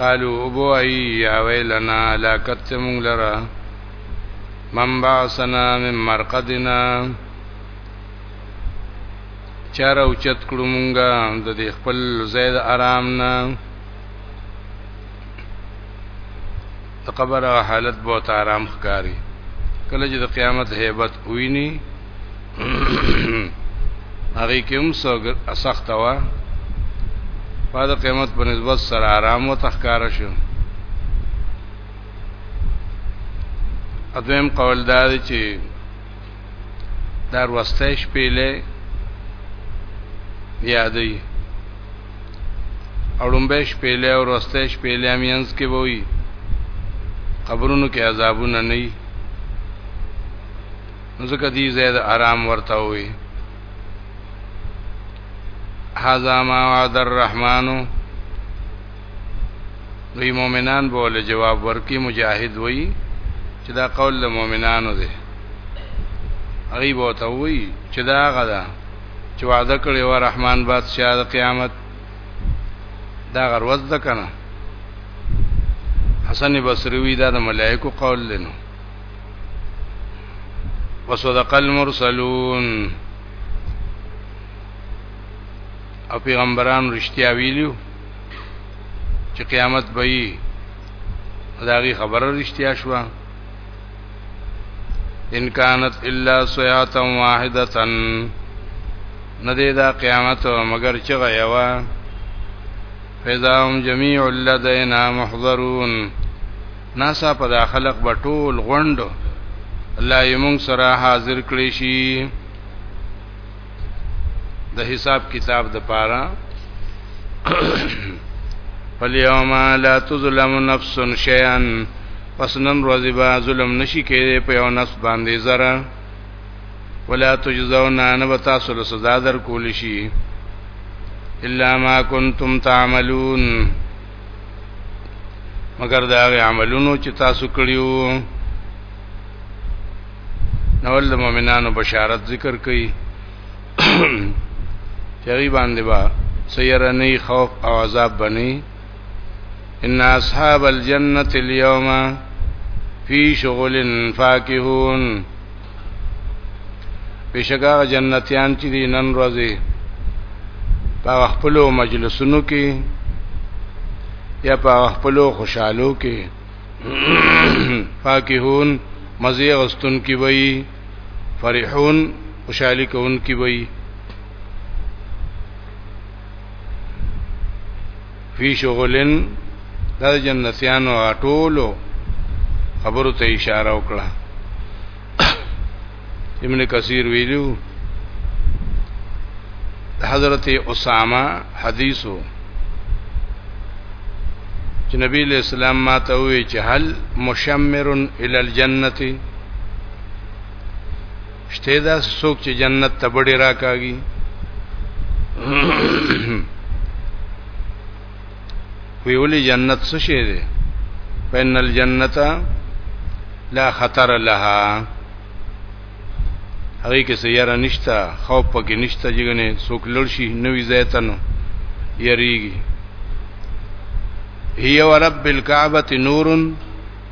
قالو ابو ای یا ویلنا لاکت مونږ لره من بعثنا من مرقدنا چار او چت کړو مونږه د دې خپل زید آرام نه د قبر هغه حالت به ته آرام ښکاری کله چې د قیامت hebat ویني هغه کوم سخت وا په د قیامت په نسبت سره آرام او تخکار شو اذن قول دار چې دا وروسته شپې له یادې اړم به شپې له وروسته شپې له مینس کې ووي قبرونو کې عذابونه نه وي نو ځکه دې زید آرام ورته وي هذا ما وعد الرحمن دوی مؤمنان به ول جواب ورکی مجاهد وای چې دا قول د مؤمنانو دی هغه به ته وای چې دا غدا چې وعده کړی و رحمان بادشاہ د قیامت دا غروز ده کنه حسن بصری وی دا د ملائکو قول لنو وصدق المرسلون او پیغمبران رښتیا ویلو چې قیامت به یې داغي خبره رښتیا شوه ان كانت الا صيحه واحده ندی دا قیامت مگر چغه یوا فیضا هم جميع لدینا محضرون ناسا په دا خلق به ټول غوند الله یې مونږ سره حاضر کړی شي د حساب کتاب د پاره فلیوم لا تظلم نفس شیئا پس نن ورځ به ظلم نشي کېږي په یو نفس باندې زره ولا تجزون ان بتاسل سزا در کول شي الا ما کنتم تعملون مگر دا هغه عملونو چې تاسو کړیو نو ول مؤمنانو بشارت ذکر کړي چری باندې با سیرنی خوف او عذاب بنی ان اصحاب الجنه اليوم فی شغل فاکهون بشکا جنتیان چې دی نن ورځې په خپل مجلسونو کې یا په خپل خوشحالو کې فاکهون مزه غستون کې وای فرحون خوشحالي کوون کې وای فی شغلن دا جنتیانو ټولو خبرو ته اشاره وکړه ابن کثیر ویلو حضرت اسامه حدیثو چې نبی له اسلام ما ته وی چې هل مشمرن ال الجنه شته دا څوک چې جنت ته بډې راکاږي وی ولی جنت څه شی دی پن الجنت لا خطر لها هغه کې سیاره نشتا خوف پکې نشتا جګنه څوک لړ شي نوې زیتنو یریږي هي ورب الكعبه نورن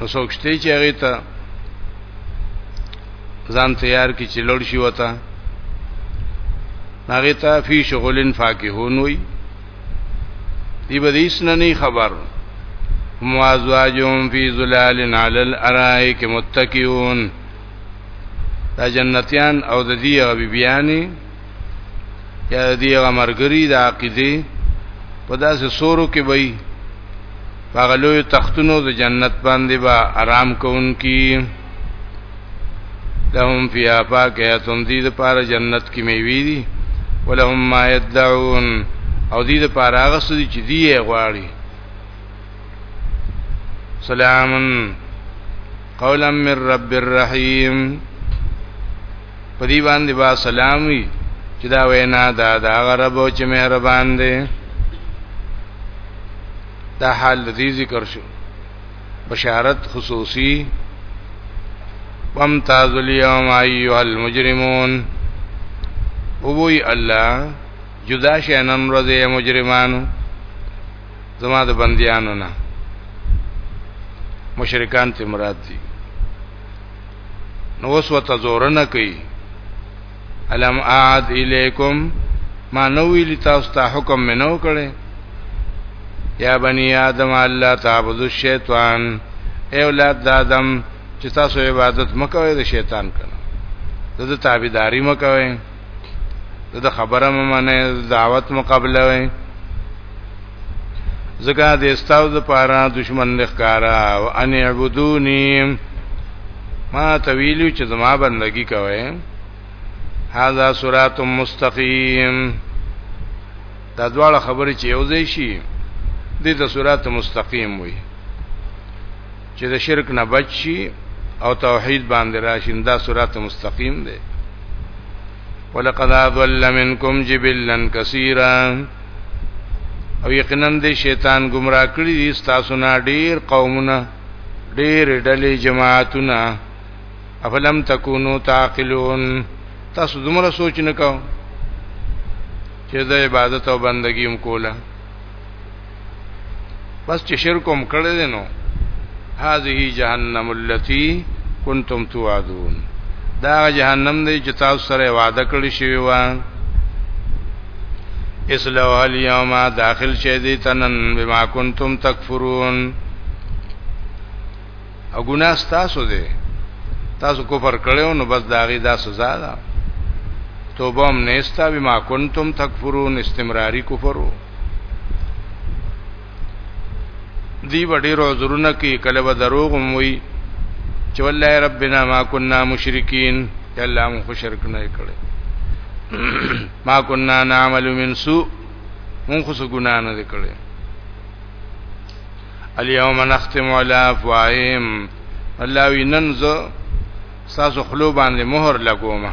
نو څوک شته چې هغه ته ځان تیار کی چې لړ شي وتا هغه ته فی شغلن فاکهون وی دی به هیڅ نه نه خبر موازواجهم فی ظلال علی الارائک متکئون دا جنتیان او د دې غبی بیانې یا د دې غمرګری د عقیده په داسې سورو کې وای هغه لوی تختونو د جنت باندې با آرام کوونکی لهم فیها فاکهتون دی د پاره جنت کې میوي دي ولهم ما یدعون او دی د پاره هغه څه چې دی غواړي سلام قولا من رب الرحیم په دی باندې با سلام وي چې دا وینا دا دا غرب او چې مهربان دی دا حال دې ذکر شو بشارت خصوصي وامتاز اليوم ايها المجرمون ووي الله جدا شینن ورځې مجرمانو زما د بنديانو نه مشرکان ته مراد دي نو وسوته زور نه کوي الم اعد الیکم ما نو ویل تاسو ته حکم مې نو کړی یا بنی آدم الله تعبد الشیطان اے اولاد د آدم چې تاسو عبادت مکوئ د شیطان کنه د تابعداري مکوئ د خبره ممنه دعوت مقابله وئ زکه د استاو د پاره دشمن لخکارا او ان عبدونی ما طویلو چې زما بندگی کوي هاذا صراط مستقیم دا دواړه خبرې چې یو ځای شي د دې صراط مستقیم وي چې د شرک نه بچ شي او توحید باندې راشي دا صراط مستقیم دی ولقد اضل منکم جبلا کثیرا او یقینا د شیطان گمراه کړی دي تاسو نه ډیر قومونه ډیر ډلې جماعتونه افلم تکونو تعقلون تاسو دومره سوچ نه کاو چې د عبادت او بندګی هم کوله بس چې شرک هم کړی دی نو هذه جهنم التي كنتم توعدون دا جهنم دی چې تاسو سره وعده کړی شوی و اسلو اليوم داخل شې دي تنن بما كنتم تکفرون او ګناه تاسو دی تاسو کفر کړو نو بس داغي دا سزا ده توبه هم نهستا بما كنتم تکفرون استمراری کفرو دی وړیرو عذرونه کې کله به دروغ موي چې والله ربنا ما كنا مشرکین الله مو خو شرک نه کړی ما كنا نعمل من سوء مون خو ګنا نه کړی اليوم نختم على افواههم الله وینن زه ساسو خلو باندې مهر لګومه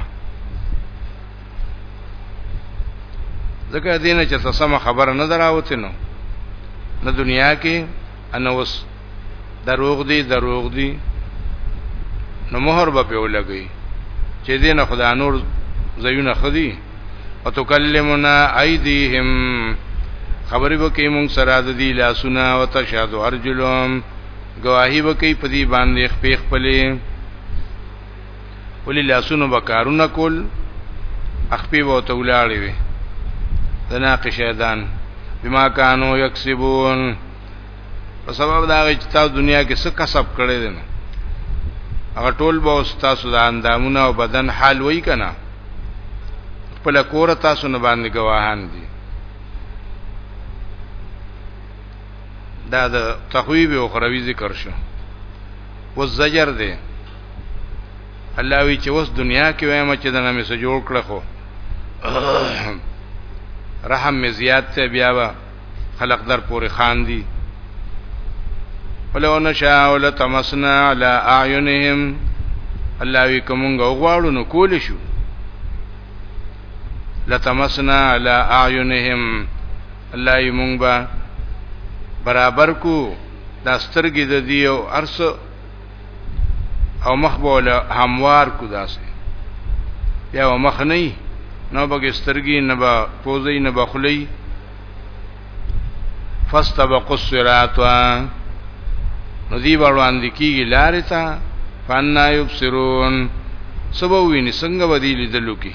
ځکه دین چې څه سم خبره نه دراوته نو نه دنیا کې ان اوس دروغ دی دروغ دی نو مہر به په ولګي چې دین خدای نور زيونه خدي او تکلمنا ايديهم خبرې وکي مونږ سره د دې لاسونه او تشهد ارجلهم گواہی وکي په دې باندې خپې خپلې ولی لاسونو به کارونه کول اخپی به ته ولاړې وي د ناقې شیطان بما کانو یکسبون په سبب دا چې تاسو دنیا کې څه کسب کړی دی هغه ټول به تاسو د اندامونو او بدن حال وای کنه خپل کور تاسو نه باندې گواهان دي دا د تخویب او خروی ذکر شو و زجر دی الله وی چې اوس دنیا کې وایم چې دنه مې سره جوړ کړ خو رحم مې زیات ته بیا وا خلق در پورې خان دی ولو نشاء لتمسنا على اعينهم الله وی کومګه غواړو نو کول شو لتمسنا على اعينهم الله یې مونږ به برابر کو دا سترګې د دی او ارس او مخ بوله هموار کو داسې یا و مخ نه نو بګې سترګې نه به پوزې نه بخلی فاستبقوا الصراط نو دی وړاند کیږي لارې ته فانا یبصرون سبو ویني څنګه ودی لیدلو کې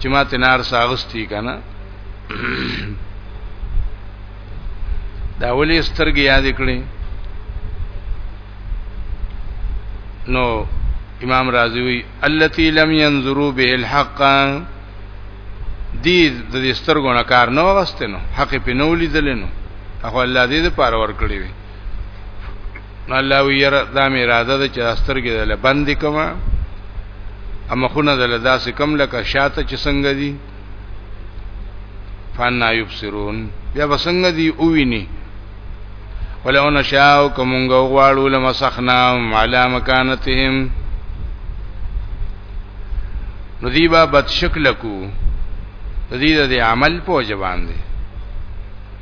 چې ما تنار ساغستی کنه دا ولې سترګې یاد کړې نو امام رازی وی التی لم ينظروا به الحق دی د دې سترګو نه کار نه وغستنو حق په نو لیدل نو هغه الله دې لپاره ور کړی وي نو الله ویره دا مې اراده ده چې سترګې دل بند کما اما خونه دل داسې کم لکه شاته چې څنګه دي فانا یبصرون بیا بسنګ دي او ویني ولو نشاو کومګه غواړو لمسخنا علی مکانتهم نو دی با بد شکل کو دی د عمل په جوان دی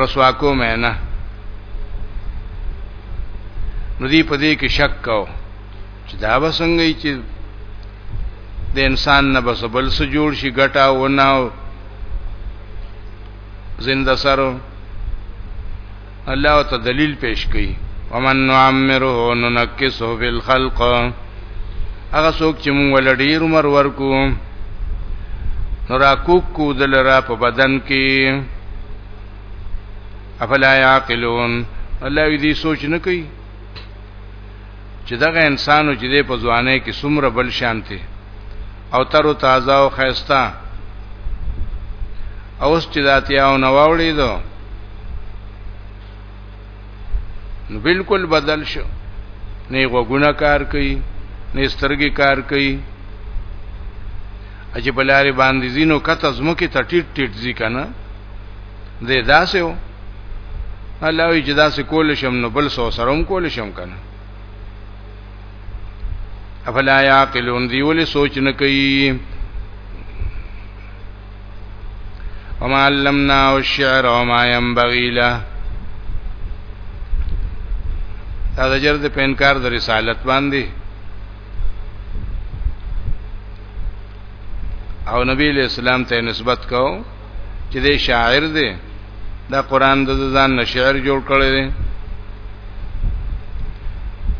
رسوا کوم نه نو دی په دې کې شک کو چې دا وسنګ چې د انسان نه بس بل څه جوړ شي ګټه ونه زنده سره الله ته دلیل پیش کړي ومن نعمره ننکسه فی الخلق هغه څوک چې مونږ ول ډیر عمر ورکو نو را کوک کو دل را په بدن کې افلا یعقلون الله دې سوچ نه کوي چې دغه انسانو چې دی په ځواني کې څومره بل شانتي او تر تازه او خيستا اوس چې داتیا او نواوړي دو نو بالکل بدل شو نه غوګونه کار کوي نه سترګې کار کوي اجي بلاري باندې زینو کته زمکه ته ټیټ ټیټ ځی کنه دې داسې و الله وی چې داسې کول شم نو بل سو سره هم کول شم کنه افلا یاقلون دی ولې سوچ نه کوي وما علمنا الشعر وما ينبغي له دا د جرد په انکار د رسالت باندې او نبی له اسلام ته نسبت کو چې د شاعر دی دا قران د ځان نه شعر جوړ کړی دی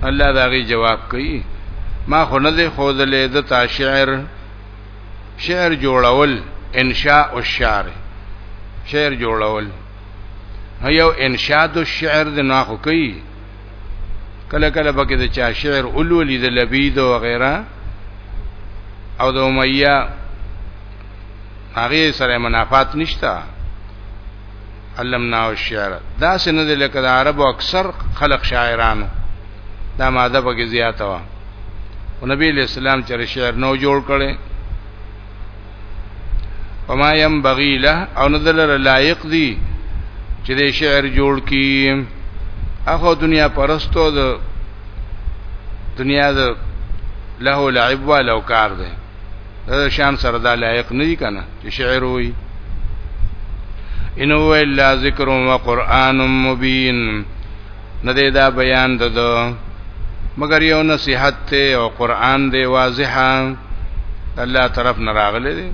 الله دا غي جواب کوي ما خو نه دی خو دلې د تا شعر شعر جوړول انشاء او شعر شعر جوړول یو انشاء د شعر د نه خو کوي کله کله پکې د چا شعر اولولې د لبید او غیره او د امیه هغه سره منافات نشته علمنا الشعر دا سن دې لکه د عربو اکثر خلق شاعرانو دا ماده پکې زیاته و او نبی له اسلام چې شعر نو جوړ کړي وما ينبغي له او نذل لایق دي چې دې شعر جوړ کړي اخو دنیا پرستو د دنیا د له لعب ولو کار ده دا شان سره دا لایق نه دي کنه چې شعر وي انو الا ذکر و قران مبین نه دی دا بیان ددو مگر یو نصیحت ته او قران دی واضحه الله طرف نه راغلی دی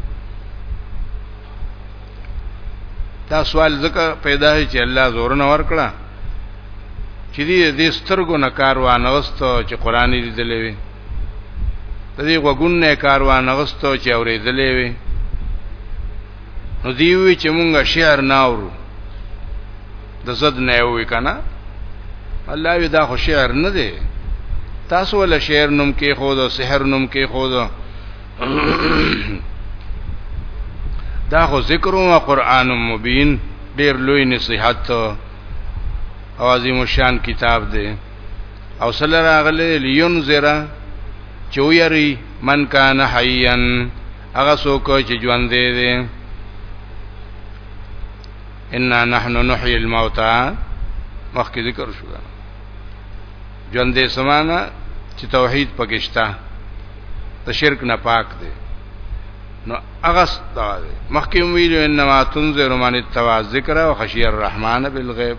دا سوال ځکه پیدا هي چې الله زور نه ورکړه چې دې دې سترګو نه کار وانه وستو چې قران دې دلې وي د دې غوګون نه کاروان غستو چې اورېدلې وي نو دی وی چې مونږه شعر نه اورو د زد نه وی کنه الله وی دا خو شعر نه دی تاسو ول شعر نوم کې خو دا سحر نوم کې خو دا دا خو ذکر او قران مبین ډیر لوی نصيحت او عظیم شان کتاب دی او صلی الله علیه لینذر چې ویری من کان حیا هغه څوک چې ژوند دی دی ان نحن نحيي الموتى مخکې ذکر شو ژوند دې سمانه چې توحید پکشتا ته شرک نه پاک دی نو هغه ستاره مخکې ویلو انما تنذر من اتبع الذکر وخشی الرحمن بالغیب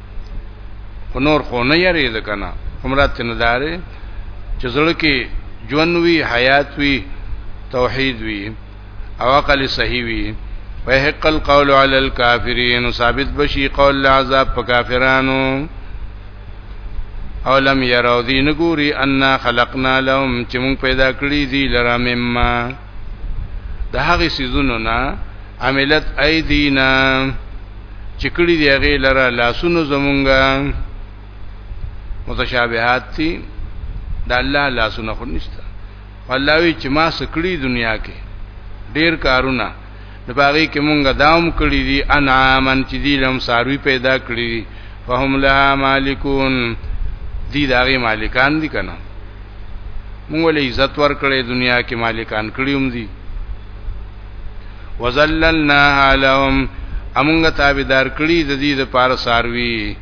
خو نور خو نه یری د کنه همرات نه داري چې زړه کې ژوند وی حیات وی توحید وی او عقل صحیح وی ويحق القول على الكافرين ثابت بشي قول العذاب په کافرانو او لم يروا ذي نګوري ان خلقنا لهم چې مون پیدا کړی دي لرا مما د هغه سيزونو نه عملت ايدينا چې کړي دی هغه لره لاسونو زمونږه متشابهات دي د الله لاسونه خو نشته الله وی چې ما سکړي دنیا کې ډیر کارونه نو باغی کې مونږه داوم کړی دي انعامن چې دی لم ساروی پیدا کړی دي فهم لها مالکون دی داغي مالکان دي کنه مونږ له عزت ور کړی دنیا کې مالکان کړیوم دي وزللناها لهم امونږه تابعدار کړی د دې د پار ساروی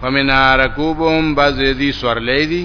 فمنها رکوبهم بعض دې سورلې دي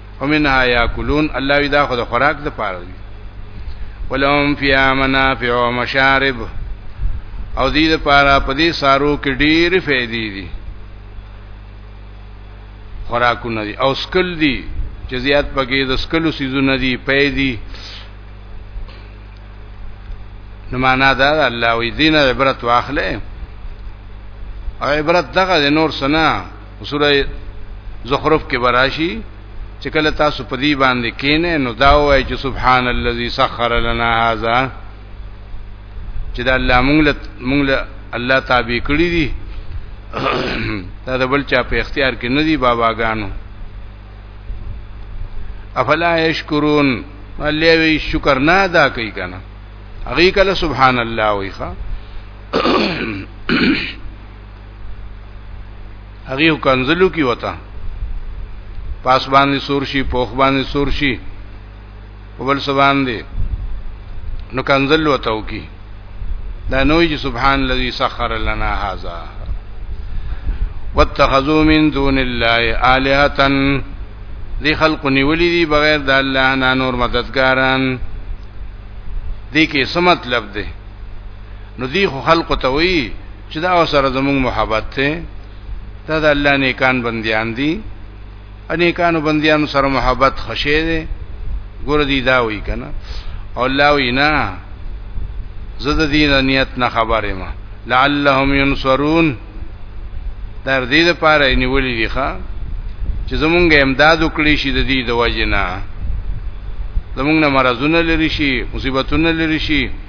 ومنها یاکلون الله وی دا خو د خوراک د پاره دی ولهم فی منافع و مشارب او دې د پاره په دې سارو کې ډېر فائدې دي خوراکونه دي او سکل دي چې زیات پکې د سکلو سيزونه دي پیدي نو معنا دا الله وی دین عبرت واخلې او عبرت دغه نور سنا سوره زخرف کې براشي چې کله تاسو په دې باندې کینې نو دا وایي چې سبحان الذي سخر لنا هذا چې دا الله مونږ له مونږ له الله تابع کړی دي دا د بل چا په اختیار کې نه دي باباګانو افلا یشکرون الله وی شکر نه ادا کوي کنه هغه کله سبحان الله وی ښا هغه کنزلو کی وتا پاس باندې سور شي پوخ باندې سور شي وبل سبحان دی نو کنزل وته وکي دا نوې چې سبحان الذي سخر لنا هذا واتخذوا من دون الله الهه دی خلق نیولې دي بغیر د الله نه نور مددګاران دې کې څه مطلب دی نو دی خو خلق ته وی چې دا سره زموږ محبت ته دا د الله نیکان بندیان دي انیکانو بندیانو سره محبت خشه دي ګور دي دا وی کنه او الله وینا زد دین نیت نه خبره ما لعلهم ينصرون در دې لپاره نیولې دي ښا چې زمونږ امداد وکړي شي د دې د وجنه زمونږ نه مرزونه لري شي مصیبتونه لري شي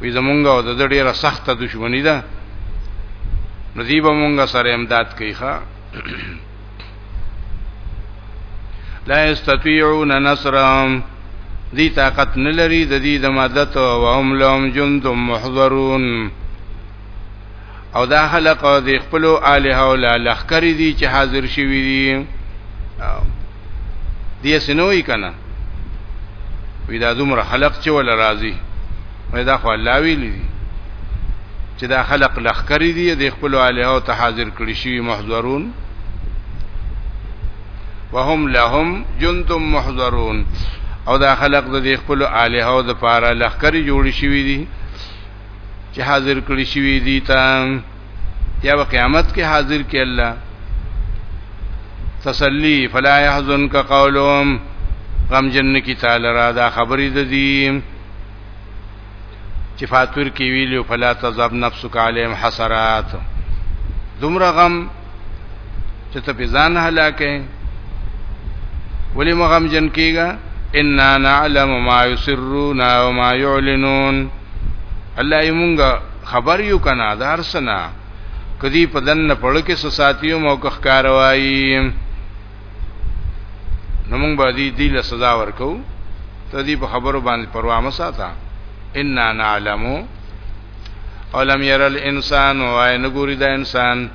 وی زمونږ او د ډیره سخته دښمنی ده نذیب مونږ سره امداد کوي ښا لا استطيعون نصرهم دی طاقت نلری د دې د مدد او هم لهم جند محضرون او دا خلق د خپل الہ او لخر دي چې حاضر شوي دي دې سنوي کنه وی دا دومره خلق چې ول راضي وی دا خو الله ویلی دي چې دا خلق لخر دي د خپل الہ او ته حاضر کړي شي محضرون وهم لهم جند محضرون او دا خلق د خپل الہ او د پاره لخر جوړ شوی دي چې حاضر کړی شوی دی تا یا قیامت کې حاضر کې الله تسلی فلا يحزنك قولهم غم جن کی تعالی را دا خبرې د دې چې فاتور کې ویلو فلا تذاب نفسك عليهم حسرات دومره غم چې ته په ځان هلاکه ولی مغم جن کیږي ان نعلم ما يسرون وما يعلنون الله یې مونږ خبر یو کنه دار سنا کدی په دن پړ کې ساتیو موقع کاروایی نو مونږ به دې دې له سزا ورکو ته دې په خبرو باندې پروا مساته ان نعلم اولم ير الانسان وای نګوري دا انسان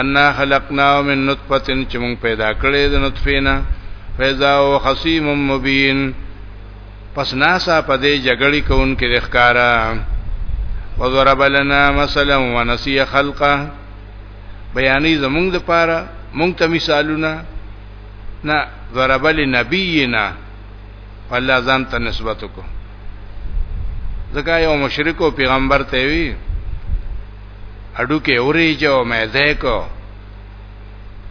ان خلقنا من نطفه چې مونږ پیدا کړې د نطفه نه فیضا او خصیم مبین پس ناسا په دې جګړې کوونکې د ښکارا وضرب لنا مثلا ونسي خلقه بیانې زمونږ د پاره مونږ ته مثالونه نه ضرب لنبینا الله ځان ته نسبت کو ځکه یو مشرک او پیغمبر ته وی اډو کې اوري جو مې ده کو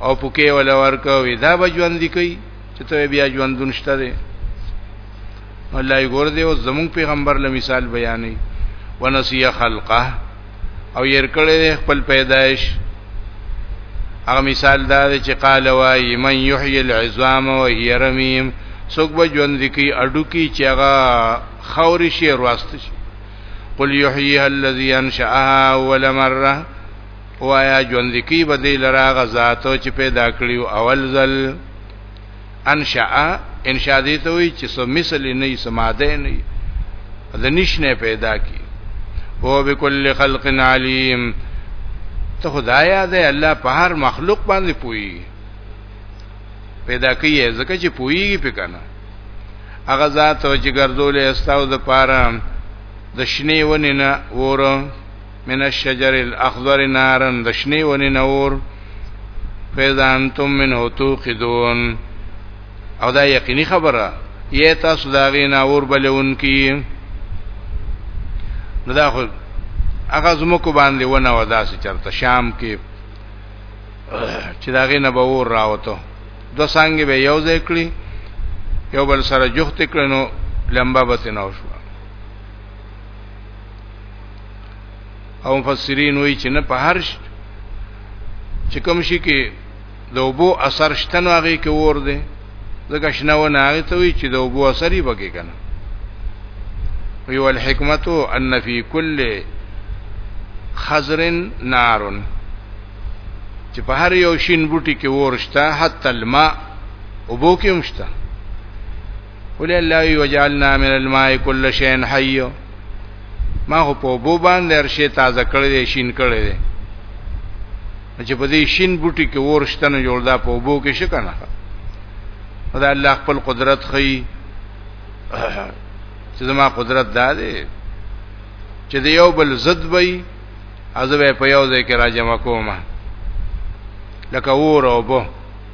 او پکې ولا ورکو وی دا بجوان دی کوي چې ته بیا ژوند نشته دی الله یې ګور دی او زمون پیغمبر له مثال بیانې ونسیه خلقه او ير کړی دی خپل پیدایش هغه مثال دا دی چې قال وای من یحیی العظام وهی رمیم څوک به ژوند کی اډو کی چې هغه خوري شي ورواست شي قل یحییها الذی انشأها اول مره وایا ژوند کی بدیل راغ ذاتو چې پیدا کړیو اول ځل انشاء انشاء دې ته وي چې سو مثل نه یې سماده نه یې د نشنه پیدا کی او بكل خلق علیم ته خدایا دې الله په هر مخلوق باندې پوي پیدا کوي ځکه چې پويږي په کنه هغه ذات چې ګرځولې استاو د پاره د شنی ونی نه وره من الشجر الاخضر نارا د شنې ونې نه اور فاذا انتم منه توقدون او دا یقیني خبره یې تاسو دا غي نه اور بلونکي نو دا خو هغه زمکو باندې ونه و داسې چرته شام کې چې دا غي نه به اور راوته د څنګه به یو ځای کړی یو بل سره جوخت کړنو لمبا بته نه شو او مفسرین وایي چې نه په هر چې کوم شي کې د وبو اثر شته نو هغه کې ور دي ځکه شنه و نه هغه ته وایي چې د وبو اثر یې بګی کنه وی والحکمت ان فی کل خزر نار چې په هر یو شین بوټي کې ورشته حتی الماء وبو کې مشته ولې الله وی وجعلنا من الماء كل شيء حي ما خو په بو باندې ارشه تازه کړې دي شین کړې دي چې په دې شین بوټي کې ورشتنه جوړ دا په بو کې شي کنه دا الله خپل قدرت خي چې زما قدرت دا دی چې د یو بل ضد وي ازوه په یو ځای کې راجمع کومه لکه ور او بو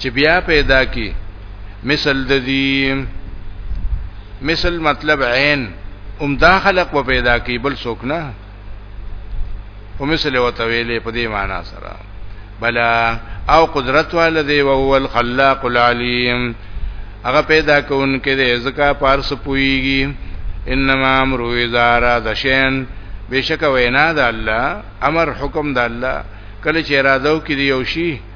چې بیا پیدا کی مثل د دې مثل مطلب عین هم دا خلق و پیدا کی بل څوک نه او مثل او تویلې په دې معنا سره بلا او قدرت والذي وهو الخلاق العلیم هغه پیدا کوونکې دې زکا پارس پويږي انما امر اذا را دشین بشک وینا د الله امر حکم د الله کله چې اراده وکړي یو شی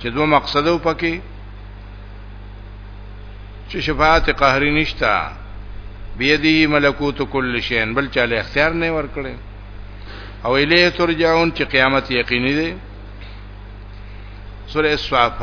چې دوه مقصد او پکې چې شفاعت قهري نشتا بيدی ملکوت کل شین بل چاله اختیار نه ورکړي او الیه ترجعون چې قیامت یقیني دی سورہ الصافات